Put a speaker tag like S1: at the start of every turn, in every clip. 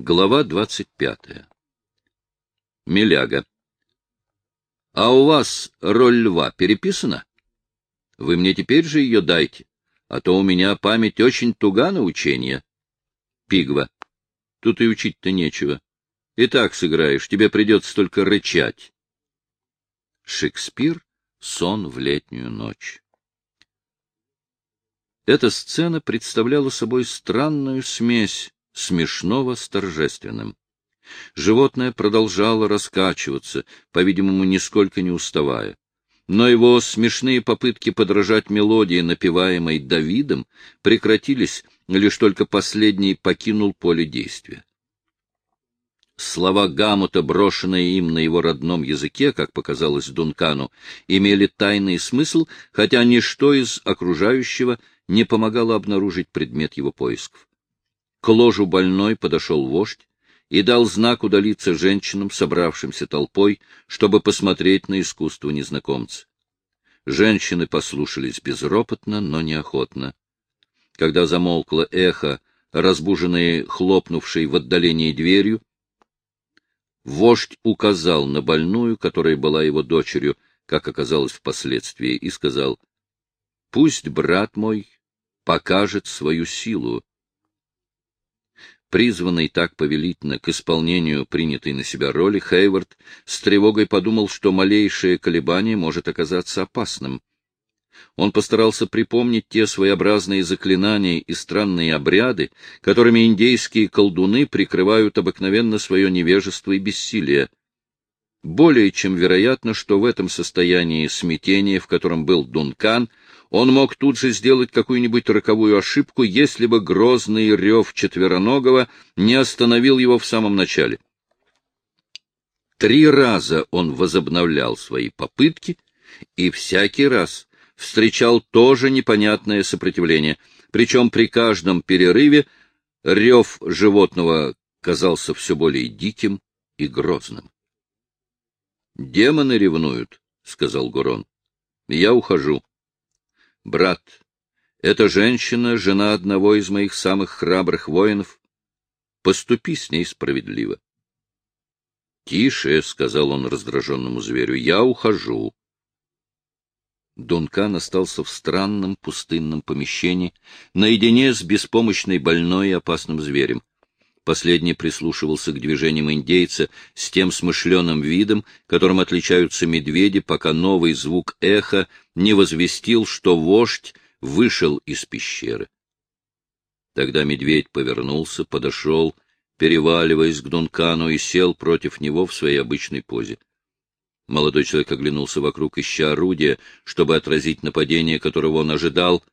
S1: Глава двадцать пятая. Миляга. А у вас роль льва переписана? Вы мне теперь же ее дайте, а то у меня память очень туга на учение. Пигва. Тут и учить-то нечего. И так сыграешь, тебе придется только рычать. Шекспир. Сон в летнюю ночь. Эта сцена представляла собой странную смесь смешного с торжественным. Животное продолжало раскачиваться, по-видимому, нисколько не уставая. Но его смешные попытки подражать мелодии, напеваемой Давидом, прекратились, лишь только последний покинул поле действия. Слова Гамута, брошенные им на его родном языке, как показалось Дункану, имели тайный смысл, хотя ничто из окружающего не помогало обнаружить предмет его поисков. К ложу больной подошел вождь и дал знак удалиться женщинам, собравшимся толпой, чтобы посмотреть на искусство незнакомца. Женщины послушались безропотно, но неохотно. Когда замолкло эхо, разбуженные хлопнувшей в отдалении дверью, вождь указал на больную, которая была его дочерью, как оказалось впоследствии, и сказал, — Пусть брат мой покажет свою силу, Призванный так повелительно к исполнению принятой на себя роли, Хейвард с тревогой подумал, что малейшее колебание может оказаться опасным. Он постарался припомнить те своеобразные заклинания и странные обряды, которыми индейские колдуны прикрывают обыкновенно свое невежество и бессилие. Более чем вероятно, что в этом состоянии смятения, в котором был Дункан, он мог тут же сделать какую-нибудь роковую ошибку, если бы грозный рев четвероногого не остановил его в самом начале. Три раза он возобновлял свои попытки, и всякий раз встречал тоже непонятное сопротивление, причем при каждом перерыве рев животного казался все более диким и грозным. — Демоны ревнуют, — сказал Гурон. — Я ухожу. Брат, эта женщина — жена одного из моих самых храбрых воинов. Поступи с ней справедливо. — Тише, — сказал он раздраженному зверю, — я ухожу. Дункан остался в странном пустынном помещении, наедине с беспомощной больной и опасным зверем. Последний прислушивался к движениям индейца с тем смышленым видом, которым отличаются медведи, пока новый звук эха не возвестил, что вождь вышел из пещеры. Тогда медведь повернулся, подошел, переваливаясь к Дункану, и сел против него в своей обычной позе. Молодой человек оглянулся вокруг, ища орудия, чтобы отразить нападение, которого он ожидал,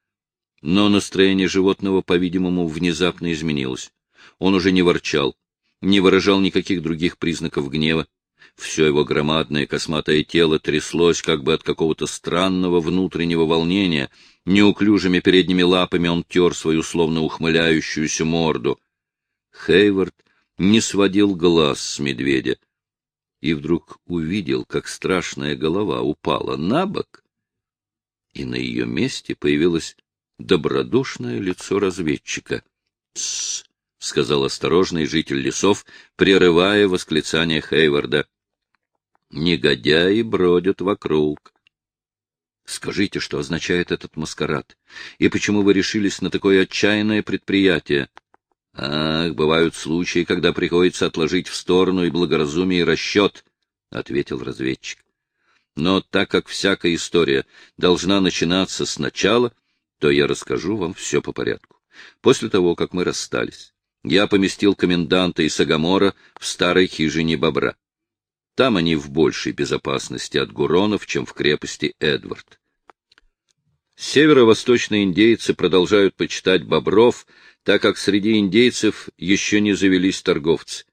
S1: но настроение животного, по-видимому, внезапно изменилось. Он уже не ворчал, не выражал никаких других признаков гнева. Все его громадное косматое тело тряслось как бы от какого-то странного внутреннего волнения. Неуклюжими передними лапами он тер свою словно ухмыляющуюся морду. Хейвард не сводил глаз с медведя и вдруг увидел, как страшная голова упала на бок, и на ее месте появилось добродушное лицо разведчика. — Тссс! — сказал осторожный житель лесов, прерывая восклицание Хейварда. — Негодяи бродят вокруг. — Скажите, что означает этот маскарад, и почему вы решились на такое отчаянное предприятие? — Ах, бывают случаи, когда приходится отложить в сторону и благоразумие, и расчет, — ответил разведчик. — Но так как всякая история должна начинаться сначала, то я расскажу вам все по порядку. После того, как мы расстались, я поместил коменданта и Сагамора в старой хижине бобра. Там они в большей безопасности от гуронов, чем в крепости Эдвард. Северо-восточные индейцы продолжают почитать бобров, так как среди индейцев еще не завелись торговцы.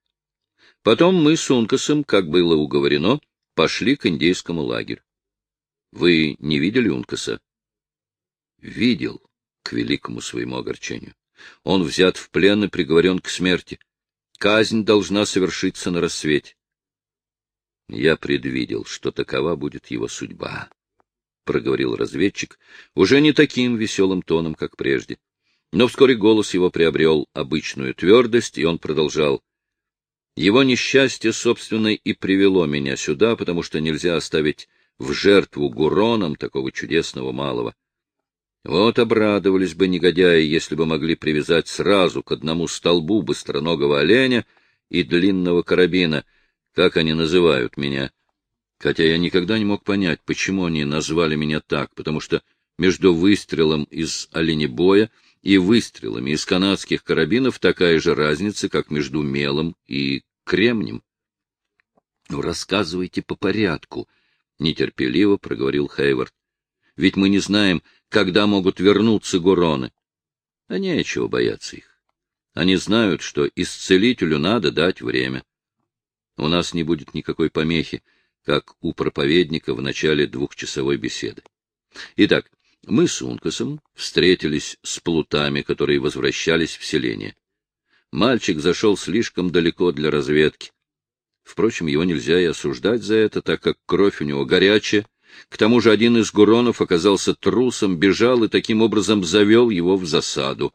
S1: Потом мы с Ункасом, как было уговорено, пошли к индейскому лагерю. Вы не видели Ункаса? Видел, к великому своему огорчению. Он взят в плен и приговорен к смерти. Казнь должна совершиться на рассвете. Я предвидел, что такова будет его судьба, — проговорил разведчик, уже не таким веселым тоном, как прежде. Но вскоре голос его приобрел обычную твердость, и он продолжал. Его несчастье, собственно, и привело меня сюда, потому что нельзя оставить в жертву гуронам такого чудесного малого. Вот обрадовались бы негодяи, если бы могли привязать сразу к одному столбу быстроногого оленя и длинного карабина, как они называют меня. Хотя я никогда не мог понять, почему они назвали меня так, потому что между выстрелом из оленебоя и выстрелами из канадских карабинов такая же разница, как между мелом и кремнем. — ну, Рассказывайте по порядку, — нетерпеливо проговорил Хейвард. — Ведь мы не знаем, когда могут вернуться гуроны. А нечего бояться их. Они знают, что исцелителю надо дать время. У нас не будет никакой помехи, как у проповедника в начале двухчасовой беседы. Итак, мы с Ункасом встретились с плутами, которые возвращались в селение. Мальчик зашел слишком далеко для разведки. Впрочем, его нельзя и осуждать за это, так как кровь у него горячая. К тому же один из гуронов оказался трусом, бежал и таким образом завел его в засаду.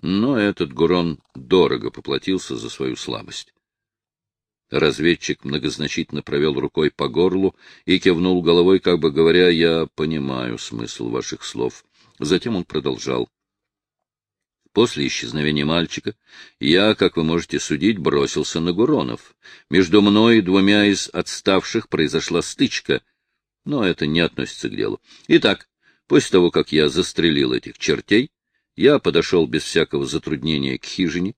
S1: Но этот гурон дорого поплатился за свою слабость. Разведчик многозначительно провел рукой по горлу и кивнул головой, как бы говоря, «Я понимаю смысл ваших слов». Затем он продолжал. После исчезновения мальчика я, как вы можете судить, бросился на Гуронов. Между мной и двумя из отставших произошла стычка, но это не относится к делу. Итак, после того, как я застрелил этих чертей, я подошел без всякого затруднения к хижине,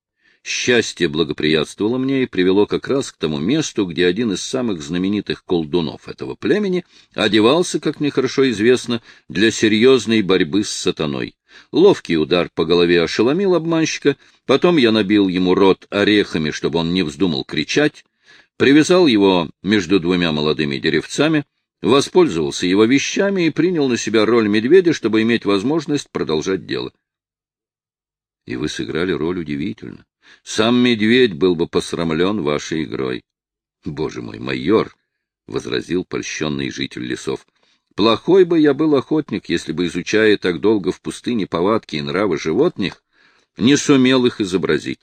S1: Счастье благоприятствовало мне и привело как раз к тому месту, где один из самых знаменитых колдунов этого племени одевался, как мне хорошо известно, для серьезной борьбы с сатаной. Ловкий удар по голове ошеломил обманщика, потом я набил ему рот орехами, чтобы он не вздумал кричать, привязал его между двумя молодыми деревцами, воспользовался его вещами и принял на себя роль медведя, чтобы иметь возможность продолжать дело. И вы сыграли роль удивительно. Сам медведь был бы посрамлен вашей игрой. — Боже мой, майор! — возразил польщенный житель лесов. — Плохой бы я был охотник, если бы, изучая так долго в пустыне повадки и нравы животных, не сумел их изобразить.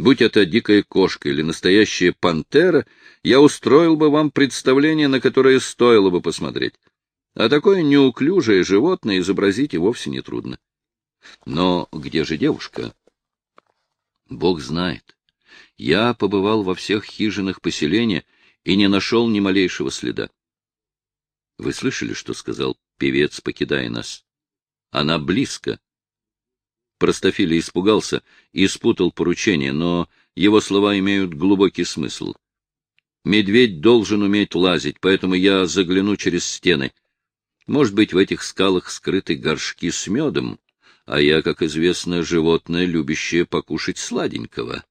S1: Будь это дикая кошка или настоящая пантера, я устроил бы вам представление, на которое стоило бы посмотреть. А такое неуклюжее животное изобразить и вовсе нетрудно. Но где же девушка? Бог знает. Я побывал во всех хижинах поселения и не нашел ни малейшего следа. Вы слышали, что сказал певец, покидая нас? Она близко. Простофиля испугался и спутал поручение, но его слова имеют глубокий смысл. Медведь должен уметь лазить, поэтому я загляну через стены. Может быть, в этих скалах скрыты горшки с медом, а я, как известно, животное, любящее покушать сладенького.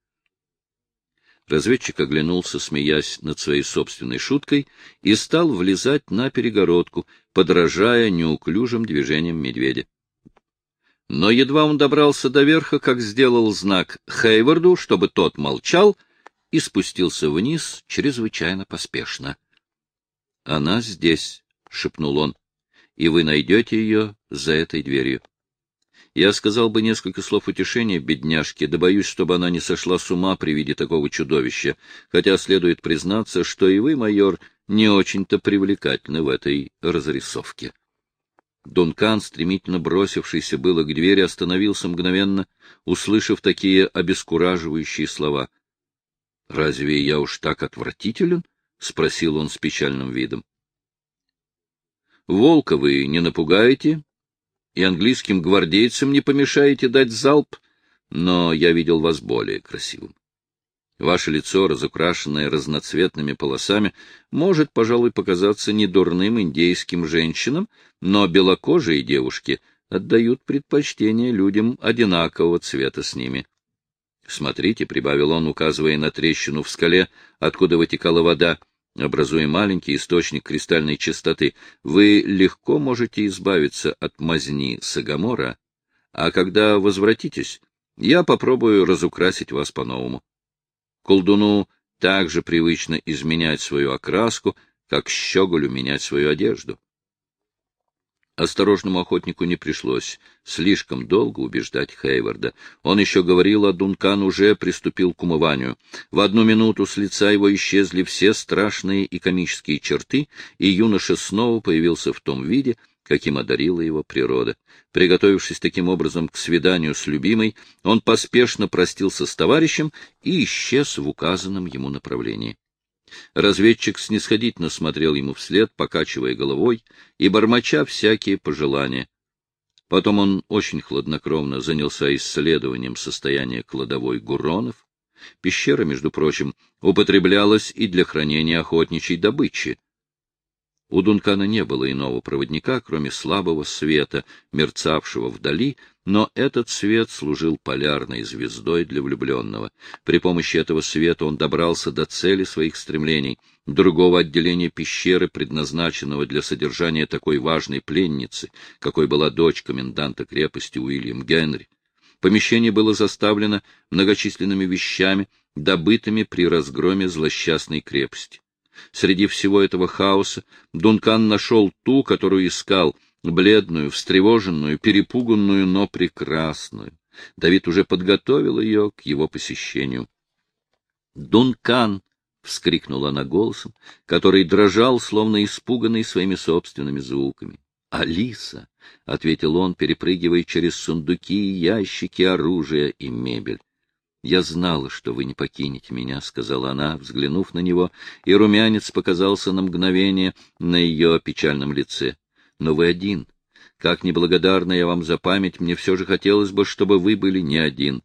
S1: Разведчик оглянулся, смеясь над своей собственной шуткой, и стал влезать на перегородку, подражая неуклюжим движениям медведя. Но едва он добрался до верха, как сделал знак Хейварду, чтобы тот молчал, и спустился вниз чрезвычайно поспешно. — Она здесь, — шепнул он, — и вы найдете ее за этой дверью. Я сказал бы несколько слов утешения бедняжке, да боюсь, чтобы она не сошла с ума при виде такого чудовища, хотя следует признаться, что и вы, майор, не очень-то привлекательны в этой разрисовке. Дункан, стремительно бросившийся было к двери, остановился мгновенно, услышав такие обескураживающие слова. — Разве я уж так отвратителен? — спросил он с печальным видом. — Волка вы не напугаете, и английским гвардейцам не помешаете дать залп, но я видел вас более красивым. Ваше лицо, разукрашенное разноцветными полосами, может, пожалуй, показаться недурным индейским женщинам, но белокожие девушки отдают предпочтение людям одинакового цвета с ними. Смотрите, — прибавил он, указывая на трещину в скале, откуда вытекала вода, образуя маленький источник кристальной чистоты, вы легко можете избавиться от мазни Сагамора, а когда возвратитесь, я попробую разукрасить вас по-новому. Колдуну также привычно изменять свою окраску, как щеголю менять свою одежду. Осторожному охотнику не пришлось слишком долго убеждать Хейварда. Он еще говорил, а Дункан уже приступил к умыванию. В одну минуту с лица его исчезли все страшные и комические черты, и юноша снова появился в том виде, каким одарила его природа. Приготовившись таким образом к свиданию с любимой, он поспешно простился с товарищем и исчез в указанном ему направлении. Разведчик снисходительно смотрел ему вслед, покачивая головой и бормоча всякие пожелания. Потом он очень хладнокровно занялся исследованием состояния кладовой Гуронов. Пещера, между прочим, употреблялась и для хранения охотничьей добычи. У Дункана не было иного проводника, кроме слабого света, мерцавшего вдали, но этот свет служил полярной звездой для влюбленного. При помощи этого света он добрался до цели своих стремлений, другого отделения пещеры, предназначенного для содержания такой важной пленницы, какой была дочь коменданта крепости Уильям Генри. Помещение было заставлено многочисленными вещами, добытыми при разгроме злосчастной крепости. Среди всего этого хаоса Дункан нашел ту, которую искал, бледную, встревоженную, перепуганную, но прекрасную. Давид уже подготовил ее к его посещению. «Дункан!» — вскрикнула она голосом, который дрожал, словно испуганный своими собственными звуками. «Алиса!» — ответил он, перепрыгивая через сундуки, ящики, оружие и мебель. — Я знала, что вы не покинете меня, — сказала она, взглянув на него, и румянец показался на мгновение на ее печальном лице. — Но вы один. Как неблагодарна я вам за память, мне все же хотелось бы, чтобы вы были не один.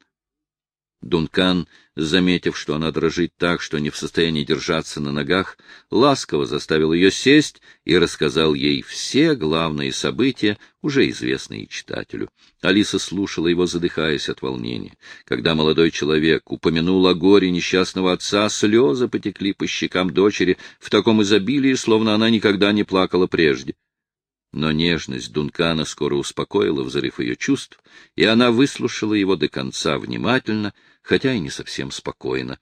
S1: Дункан, заметив, что она дрожит так, что не в состоянии держаться на ногах, ласково заставил ее сесть и рассказал ей все главные события, уже известные читателю. Алиса слушала его, задыхаясь от волнения. Когда молодой человек упомянул о горе несчастного отца, слезы потекли по щекам дочери в таком изобилии, словно она никогда не плакала прежде. Но нежность Дункана скоро успокоила взрыв ее чувств, и она выслушала его до конца внимательно, хотя и не совсем спокойно.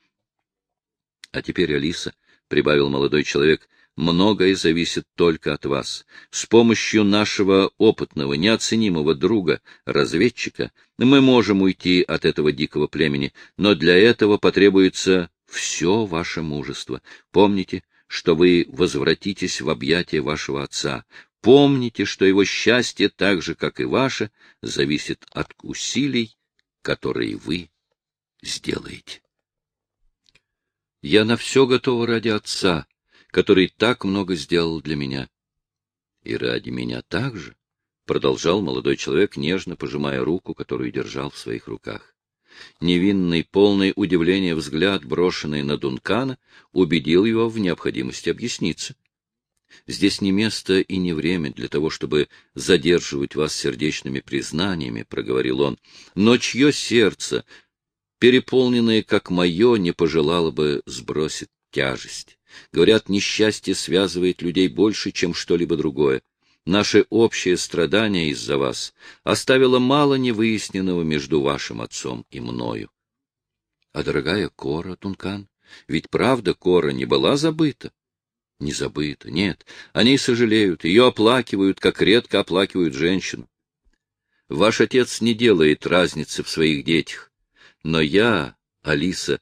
S1: — А теперь, Алиса, — прибавил молодой человек, — многое зависит только от вас. С помощью нашего опытного, неоценимого друга, разведчика, мы можем уйти от этого дикого племени, но для этого потребуется все ваше мужество. Помните, что вы возвратитесь в объятия вашего отца. Помните, что его счастье, так же, как и ваше, зависит от усилий, которые вы сделаете. Я на все готова ради отца, который так много сделал для меня. И ради меня также, — продолжал молодой человек, нежно пожимая руку, которую держал в своих руках. Невинный, полный удивления взгляд, брошенный на Дункана, убедил его в необходимости объясниться. Здесь не место и не время для того, чтобы задерживать вас сердечными признаниями, — проговорил он, — но чье сердце, переполненное, как мое, не пожелало бы сбросить тяжесть. Говорят, несчастье связывает людей больше, чем что-либо другое. Наше общее страдание из-за вас оставило мало невыясненного между вашим отцом и мною. А дорогая Кора, Тункан, ведь правда Кора не была забыта? не забыто. Нет, они сожалеют, ее оплакивают, как редко оплакивают женщину. Ваш отец не делает разницы в своих детях. Но я, Алиса,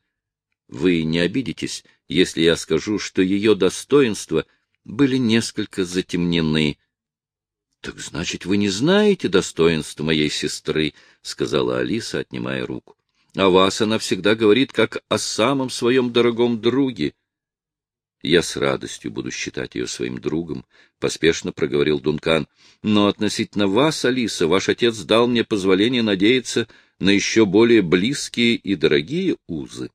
S1: вы не обидитесь, если я скажу, что ее достоинства были несколько затемнены. — Так значит, вы не знаете достоинств моей сестры, — сказала Алиса, отнимая руку. — О вас она всегда говорит, как о самом своем дорогом друге. Я с радостью буду считать ее своим другом, — поспешно проговорил Дункан. — Но относительно вас, Алиса, ваш отец дал мне позволение надеяться на еще более близкие и дорогие узы.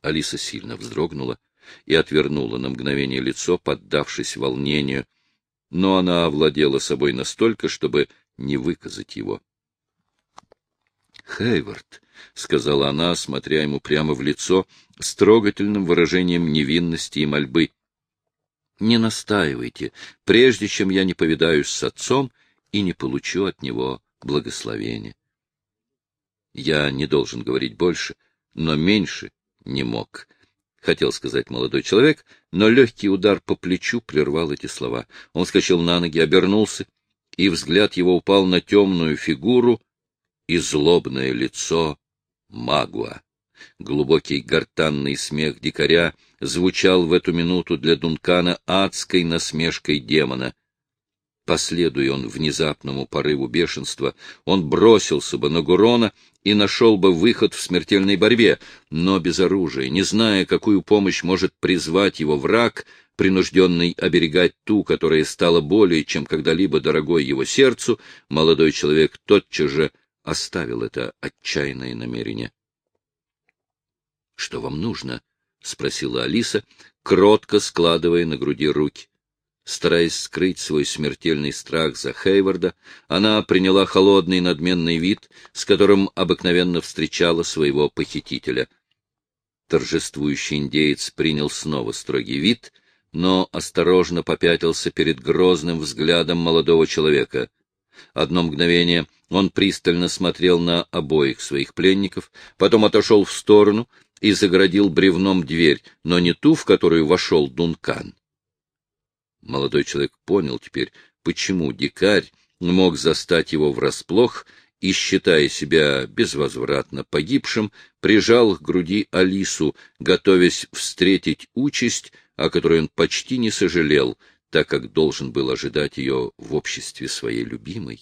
S1: Алиса сильно вздрогнула и отвернула на мгновение лицо, поддавшись волнению, но она овладела собой настолько, чтобы не выказать его. — Хейвард, — сказала она, смотря ему прямо в лицо, с трогательным выражением невинности и мольбы. — Не настаивайте, прежде чем я не повидаюсь с отцом и не получу от него благословения. Я не должен говорить больше, но меньше не мог. — хотел сказать молодой человек, но легкий удар по плечу прервал эти слова. Он вскочил на ноги, обернулся, и взгляд его упал на темную фигуру и злобное лицо Магуа. Глубокий гортанный смех дикаря звучал в эту минуту для Дункана адской насмешкой демона. Последуя он внезапному порыву бешенства, он бросился бы на Гурона и нашел бы выход в смертельной борьбе, но без оружия, не зная, какую помощь может призвать его враг, принужденный оберегать ту, которая стала более, чем когда-либо дорогой его сердцу, молодой человек тотчас же оставил это отчаянное намерение. — Что вам нужно? — спросила Алиса, кротко складывая на груди руки. Стараясь скрыть свой смертельный страх за Хейварда, она приняла холодный надменный вид, с которым обыкновенно встречала своего похитителя. Торжествующий индеец принял снова строгий вид, но осторожно попятился перед грозным взглядом молодого человека. Одно мгновение он пристально смотрел на обоих своих пленников, потом отошел в сторону и загородил бревном дверь, но не ту, в которую вошел Дункан. Молодой человек понял теперь, почему дикарь мог застать его врасплох и, считая себя безвозвратно погибшим, прижал к груди Алису, готовясь встретить участь, о которой он почти не сожалел, так как должен был ожидать ее в обществе своей любимой.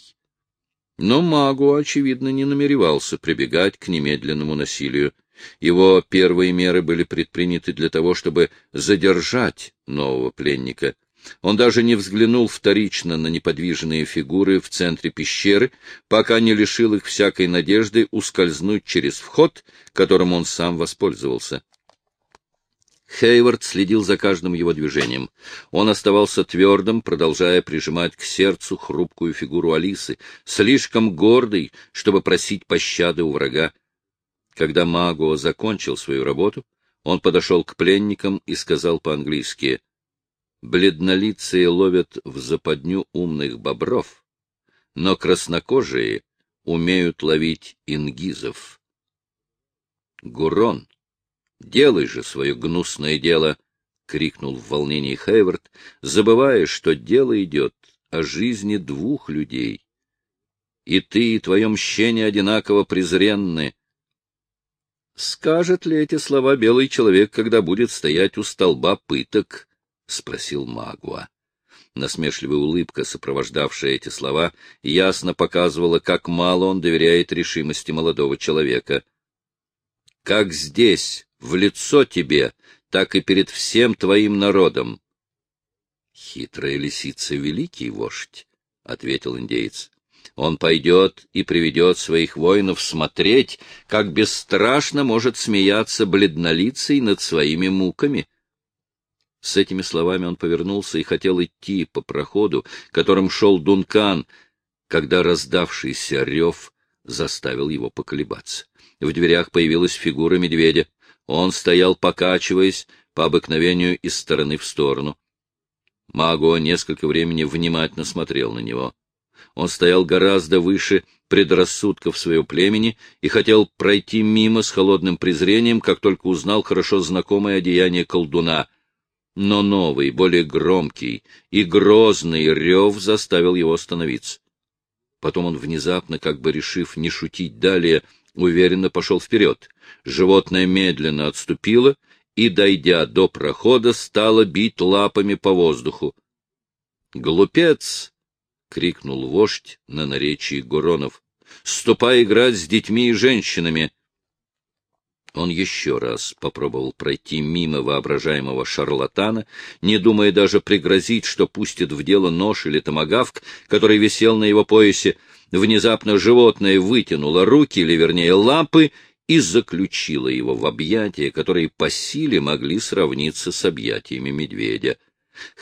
S1: Но магу, очевидно, не намеревался прибегать к немедленному насилию. Его первые меры были предприняты для того, чтобы задержать нового пленника. Он даже не взглянул вторично на неподвижные фигуры в центре пещеры, пока не лишил их всякой надежды ускользнуть через вход, которым он сам воспользовался. Хейвард следил за каждым его движением. Он оставался твердым, продолжая прижимать к сердцу хрупкую фигуру Алисы, слишком гордый, чтобы просить пощады у врага. Когда Магуа закончил свою работу, он подошел к пленникам и сказал по-английски «Бледнолицые ловят в западню умных бобров, но краснокожие умеют ловить ингизов». Гурон Делай же свое гнусное дело! — крикнул в волнении Хейвард, забывая, что дело идет о жизни двух людей. И ты, и твое мщение одинаково презренны. Скажет ли эти слова белый человек, когда будет стоять у столба пыток? — спросил Магуа. Насмешливая улыбка, сопровождавшая эти слова, ясно показывала, как мало он доверяет решимости молодого человека. — Как здесь, в лицо тебе, так и перед всем твоим народом. — Хитрая лисица — великий вождь, — ответил индейец. Он пойдет и приведет своих воинов смотреть, как бесстрашно может смеяться бледнолицей над своими муками. С этими словами он повернулся и хотел идти по проходу, которым шел Дункан, когда раздавшийся рев заставил его поколебаться. В дверях появилась фигура медведя. Он стоял, покачиваясь, по обыкновению из стороны в сторону. Маго несколько времени внимательно смотрел на него. Он стоял гораздо выше предрассудков своего племени и хотел пройти мимо с холодным презрением, как только узнал хорошо знакомое одеяние колдуна. Но новый, более громкий и грозный рев заставил его остановиться. Потом он внезапно, как бы решив не шутить далее, уверенно пошел вперед. Животное медленно отступило и, дойдя до прохода, стало бить лапами по воздуху. «Глупец!» — крикнул вождь на наречии Гуронов. «Ступай играть с детьми и женщинами!» Он еще раз попробовал пройти мимо воображаемого шарлатана, не думая даже пригрозить, что пустит в дело нож или томагавк, который висел на его поясе, Внезапно животное вытянуло руки, или вернее лапы, и заключило его в объятия, которые по силе могли сравниться с объятиями медведя.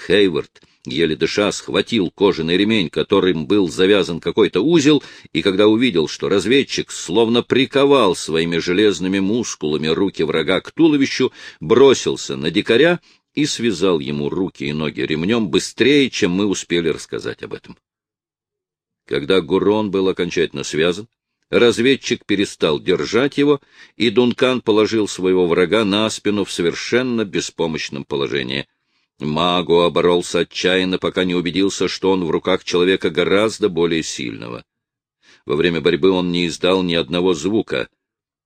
S1: Хейвард, еле дыша, схватил кожаный ремень, которым был завязан какой-то узел, и когда увидел, что разведчик словно приковал своими железными мускулами руки врага к туловищу, бросился на дикаря и связал ему руки и ноги ремнем быстрее, чем мы успели рассказать об этом. Когда Гурон был окончательно связан, Разведчик перестал держать его, и Дункан положил своего врага на спину в совершенно беспомощном положении. Магу оборолся отчаянно, пока не убедился, что он в руках человека гораздо более сильного. Во время борьбы он не издал ни одного звука,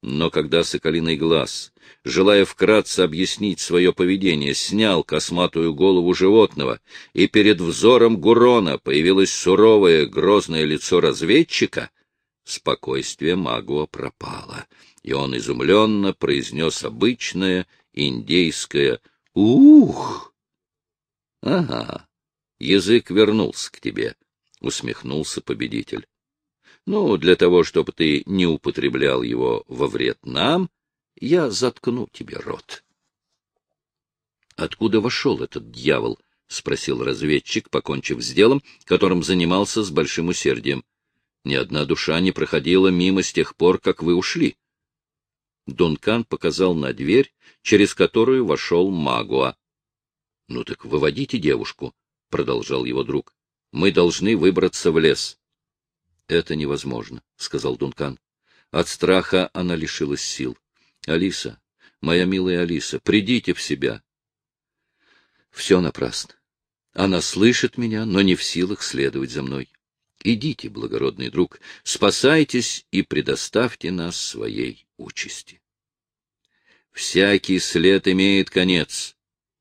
S1: но когда Соколиный глаз, желая вкратце объяснить свое поведение, снял косматую голову животного, и перед взором Гурона появилось суровое грозное лицо разведчика, Спокойствие Магуа пропало, и он изумленно произнес обычное индейское «Ух!» «Ага, язык вернулся к тебе», — усмехнулся победитель. «Ну, для того, чтобы ты не употреблял его во вред нам, я заткну тебе рот». «Откуда вошел этот дьявол?» — спросил разведчик, покончив с делом, которым занимался с большим усердием. Ни одна душа не проходила мимо с тех пор, как вы ушли. Дункан показал на дверь, через которую вошел Магуа. — Ну так выводите девушку, — продолжал его друг. — Мы должны выбраться в лес. — Это невозможно, — сказал Дункан. От страха она лишилась сил. — Алиса, моя милая Алиса, придите в себя. Все напрасно. Она слышит меня, но не в силах следовать за мной. Идите, благородный друг, спасайтесь и предоставьте нас своей участи. Всякий след имеет конец,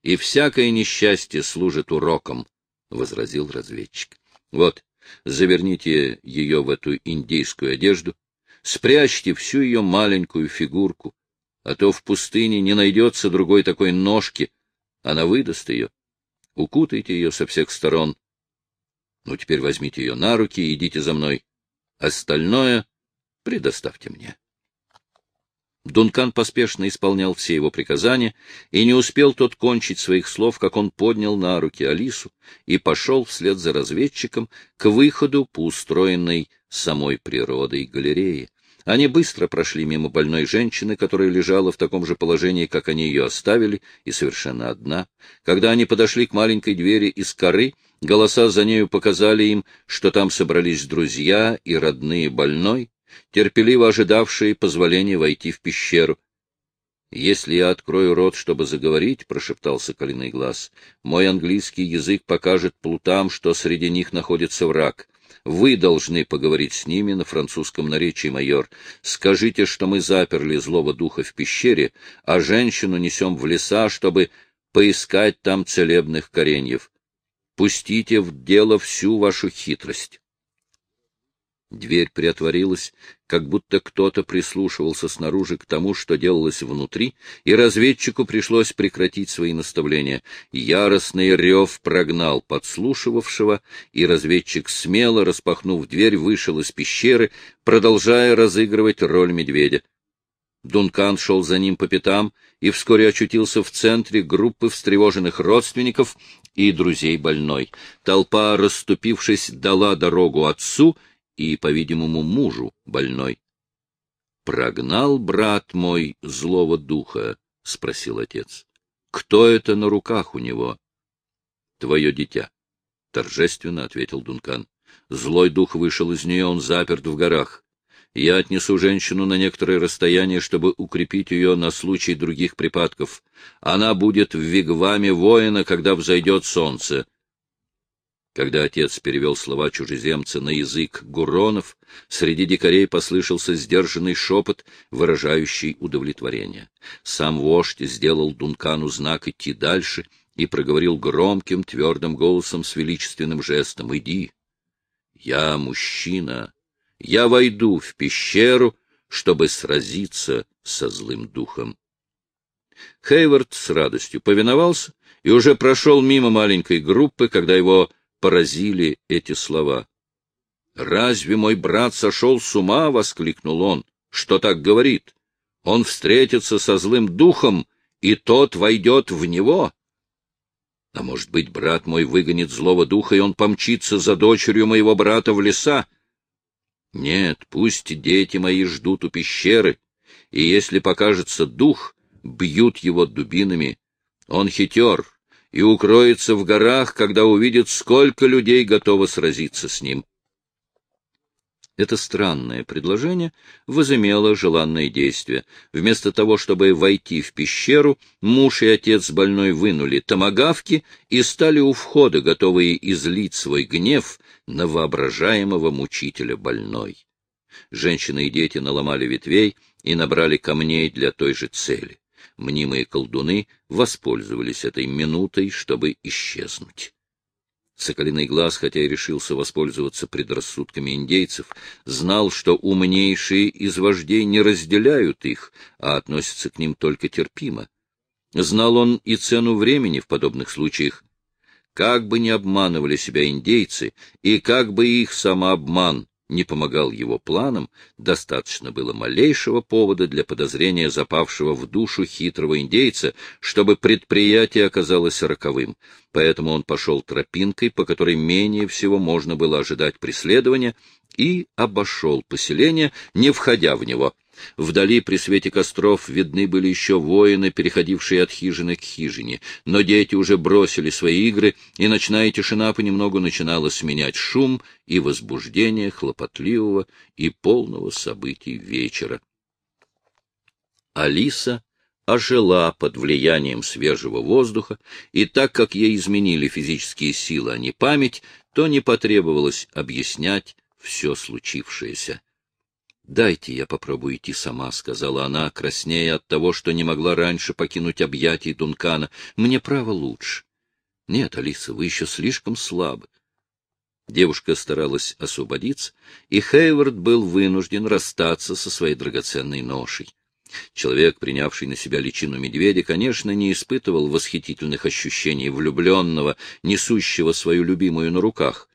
S1: и всякое несчастье служит уроком, — возразил разведчик. Вот, заверните ее в эту индейскую одежду, спрячьте всю ее маленькую фигурку, а то в пустыне не найдется другой такой ножки, она выдаст ее. Укутайте ее со всех сторон, ну, теперь возьмите ее на руки и идите за мной. Остальное предоставьте мне. Дункан поспешно исполнял все его приказания, и не успел тот кончить своих слов, как он поднял на руки Алису и пошел вслед за разведчиком к выходу по устроенной самой природой галереи. Они быстро прошли мимо больной женщины, которая лежала в таком же положении, как они ее оставили, и совершенно одна. Когда они подошли к маленькой двери из коры, Голоса за нею показали им, что там собрались друзья и родные больной, терпеливо ожидавшие позволения войти в пещеру. «Если я открою рот, чтобы заговорить, — прошептал Соколиный глаз, — мой английский язык покажет плутам, что среди них находится враг. Вы должны поговорить с ними на французском наречии, майор. Скажите, что мы заперли злого духа в пещере, а женщину несем в леса, чтобы поискать там целебных кореньев. Пустите в дело всю вашу хитрость. Дверь приотворилась, как будто кто-то прислушивался снаружи к тому, что делалось внутри, и разведчику пришлось прекратить свои наставления. Яростный рев прогнал подслушивавшего, и разведчик, смело распахнув дверь, вышел из пещеры, продолжая разыгрывать роль медведя. Дункан шел за ним по пятам и вскоре очутился в центре группы встревоженных родственников и друзей больной. Толпа, расступившись, дала дорогу отцу и, по-видимому, мужу больной. — Прогнал, брат мой, злого духа? — спросил отец. — Кто это на руках у него? — Твое дитя, — торжественно ответил Дункан. Злой дух вышел из нее, он заперт в горах. Я отнесу женщину на некоторое расстояние, чтобы укрепить ее на случай других припадков. Она будет в вигваме воина, когда взойдет солнце. Когда отец перевел слова чужеземца на язык гуронов, среди дикарей послышался сдержанный шепот, выражающий удовлетворение. Сам вождь сделал Дункану знак идти дальше и проговорил громким, твердым голосом с величественным жестом «Иди! Я мужчина!» я войду в пещеру, чтобы сразиться со злым духом. Хейвард с радостью повиновался и уже прошел мимо маленькой группы, когда его поразили эти слова. «Разве мой брат сошел с ума?» — воскликнул он. «Что так говорит? Он встретится со злым духом, и тот войдет в него». А может быть, брат мой выгонит злого духа, и он помчится за дочерью моего брата в леса? Нет, пусть дети мои ждут у пещеры, и если покажется дух, бьют его дубинами. Он хитер и укроется в горах, когда увидит, сколько людей готово сразиться с ним. Это странное предложение возымело желанное действие. Вместо того, чтобы войти в пещеру, муж и отец больной вынули томагавки и стали у входа, готовые излить свой гнев на воображаемого мучителя больной. Женщины и дети наломали ветвей и набрали камней для той же цели. Мнимые колдуны воспользовались этой минутой, чтобы исчезнуть. Соколиный глаз, хотя и решился воспользоваться предрассудками индейцев, знал, что умнейшие из вождей не разделяют их, а относятся к ним только терпимо. Знал он и цену времени в подобных случаях. Как бы ни обманывали себя индейцы, и как бы их самообман не помогал его планам, достаточно было малейшего повода для подозрения запавшего в душу хитрого индейца, чтобы предприятие оказалось роковым. Поэтому он пошел тропинкой, по которой менее всего можно было ожидать преследования, и обошел поселение, не входя в него — Вдали при свете костров видны были еще воины, переходившие от хижины к хижине, но дети уже бросили свои игры, и ночная тишина понемногу начинала сменять шум и возбуждение хлопотливого и полного событий вечера. Алиса ожила под влиянием свежего воздуха, и так как ей изменили физические силы, а не память, то не потребовалось объяснять все случившееся. — Дайте я попробую идти сама, — сказала она, краснея от того, что не могла раньше покинуть объятий Дункана. — Мне право лучше. — Нет, Алиса, вы еще слишком слабы. Девушка старалась освободиться, и Хейвард был вынужден расстаться со своей драгоценной ношей. Человек, принявший на себя личину медведя, конечно, не испытывал восхитительных ощущений влюбленного, несущего свою любимую на руках.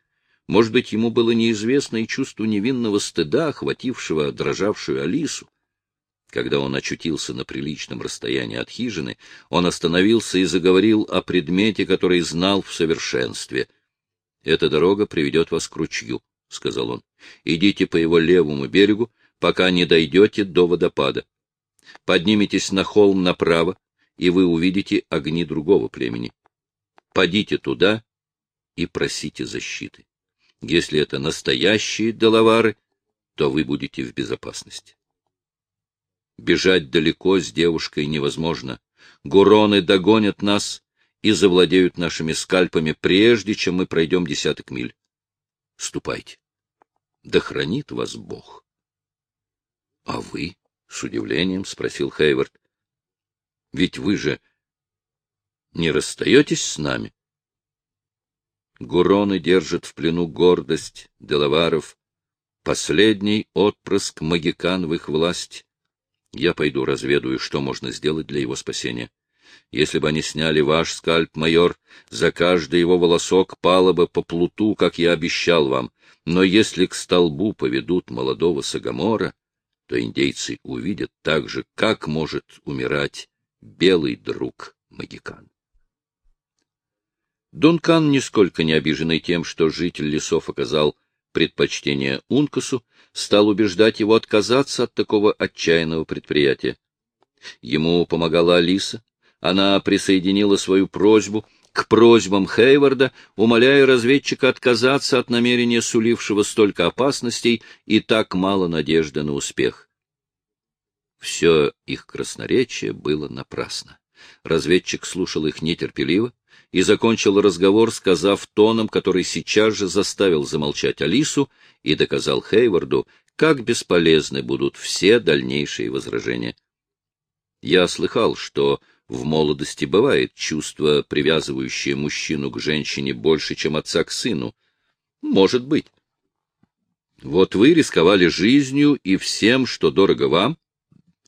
S1: Может быть, ему было неизвестно и чувство невинного стыда, охватившего дрожавшую Алису. Когда он очутился на приличном расстоянии от хижины, он остановился и заговорил о предмете, который знал в совершенстве. — Эта дорога приведет вас к ручью, — сказал он. — Идите по его левому берегу, пока не дойдете до водопада. Подниметесь на холм направо, и вы увидите огни другого племени. Подите туда и просите защиты. Если это настоящие доловары, то вы будете в безопасности. Бежать далеко с девушкой невозможно. Гуроны догонят нас и завладеют нашими скальпами, прежде чем мы пройдем десяток миль. Ступайте. Да хранит вас Бог. — А вы? — с удивлением спросил Хейвард. — Ведь вы же не расстаетесь с нами? Гуроны держат в плену гордость делаваров, последний отпрыск магикан в их власть. Я пойду разведаю, что можно сделать для его спасения. Если бы они сняли ваш скальп, майор, за каждый его волосок пало бы по плуту, как я обещал вам. Но если к столбу поведут молодого Сагамора, то индейцы увидят также, как может умирать белый друг Магикан. Дункан, нисколько не обиженный тем, что житель лесов оказал предпочтение Ункасу, стал убеждать его отказаться от такого отчаянного предприятия. Ему помогала Алиса. Она присоединила свою просьбу к просьбам Хейварда, умоляя разведчика отказаться от намерения, сулившего столько опасностей и так мало надежды на успех. Все их красноречие было напрасно. Разведчик слушал их нетерпеливо, и закончил разговор, сказав тоном, который сейчас же заставил замолчать Алису и доказал Хейварду, как бесполезны будут все дальнейшие возражения. Я слыхал, что в молодости бывает чувство, привязывающее мужчину к женщине больше, чем отца к сыну. Может быть. Вот вы рисковали жизнью и всем, что дорого вам,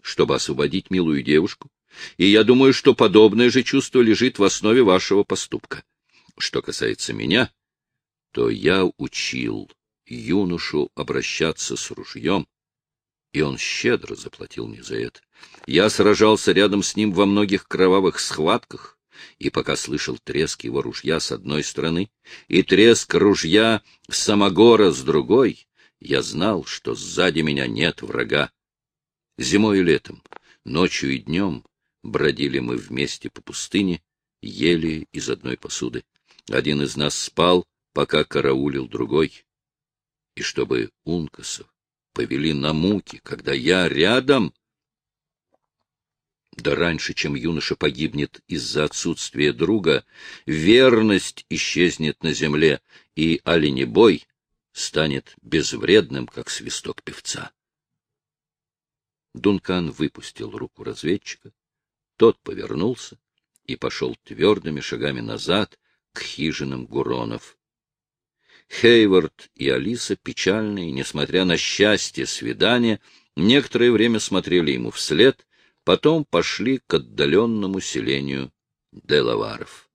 S1: чтобы освободить милую девушку, и я думаю, что подобное же чувство лежит в основе вашего поступка. Что касается меня, то я учил юношу обращаться с ружьем, и он щедро заплатил мне за это. Я сражался рядом с ним во многих кровавых схватках, и пока слышал треск его ружья с одной стороны и треск ружья самогора с другой, я знал, что сзади меня нет врага. Зимой и летом, ночью и днем Бродили мы вместе по пустыне, ели из одной посуды. Один из нас спал, пока караулил другой. и чтобы ункасов повели на муки, когда я рядом. Да раньше, чем юноша погибнет из-за отсутствия друга, верность исчезнет на земле, и оленебой станет безвредным, как свисток певца. Дункан выпустил руку разведчика. Тот повернулся и пошел твердыми шагами назад к хижинам Гуронов. Хейвард и Алиса, печальные, несмотря на счастье свидания, некоторое время смотрели ему вслед, потом пошли к отдаленному селению Делаваров.